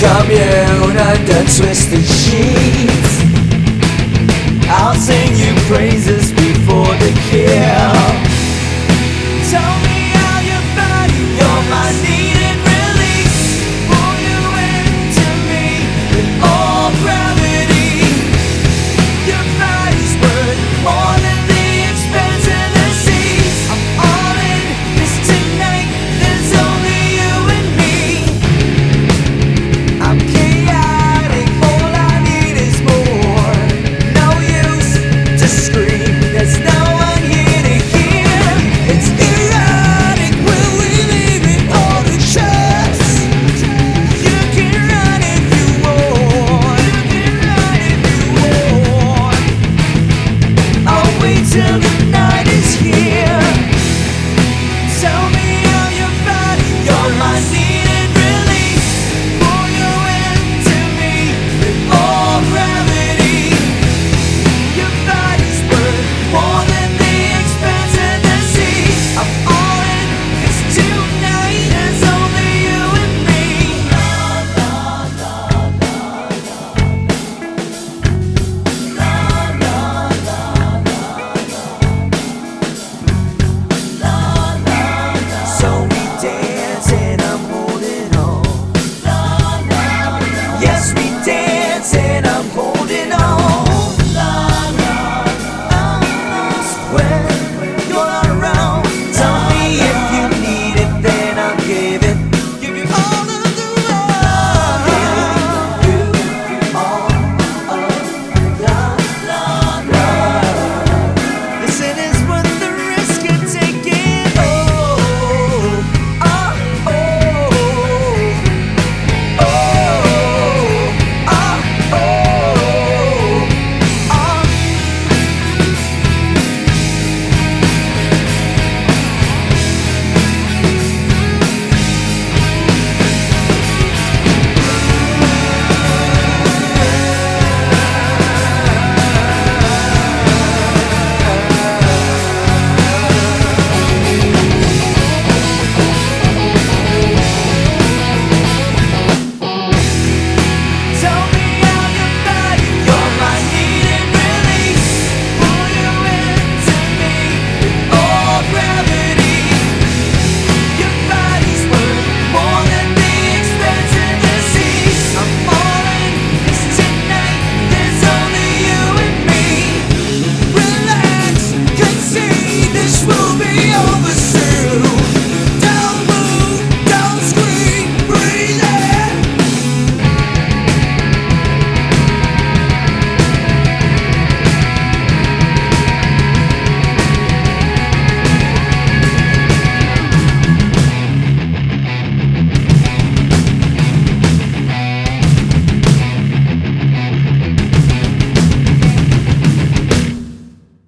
commune under twisted sheets I'll sing you praises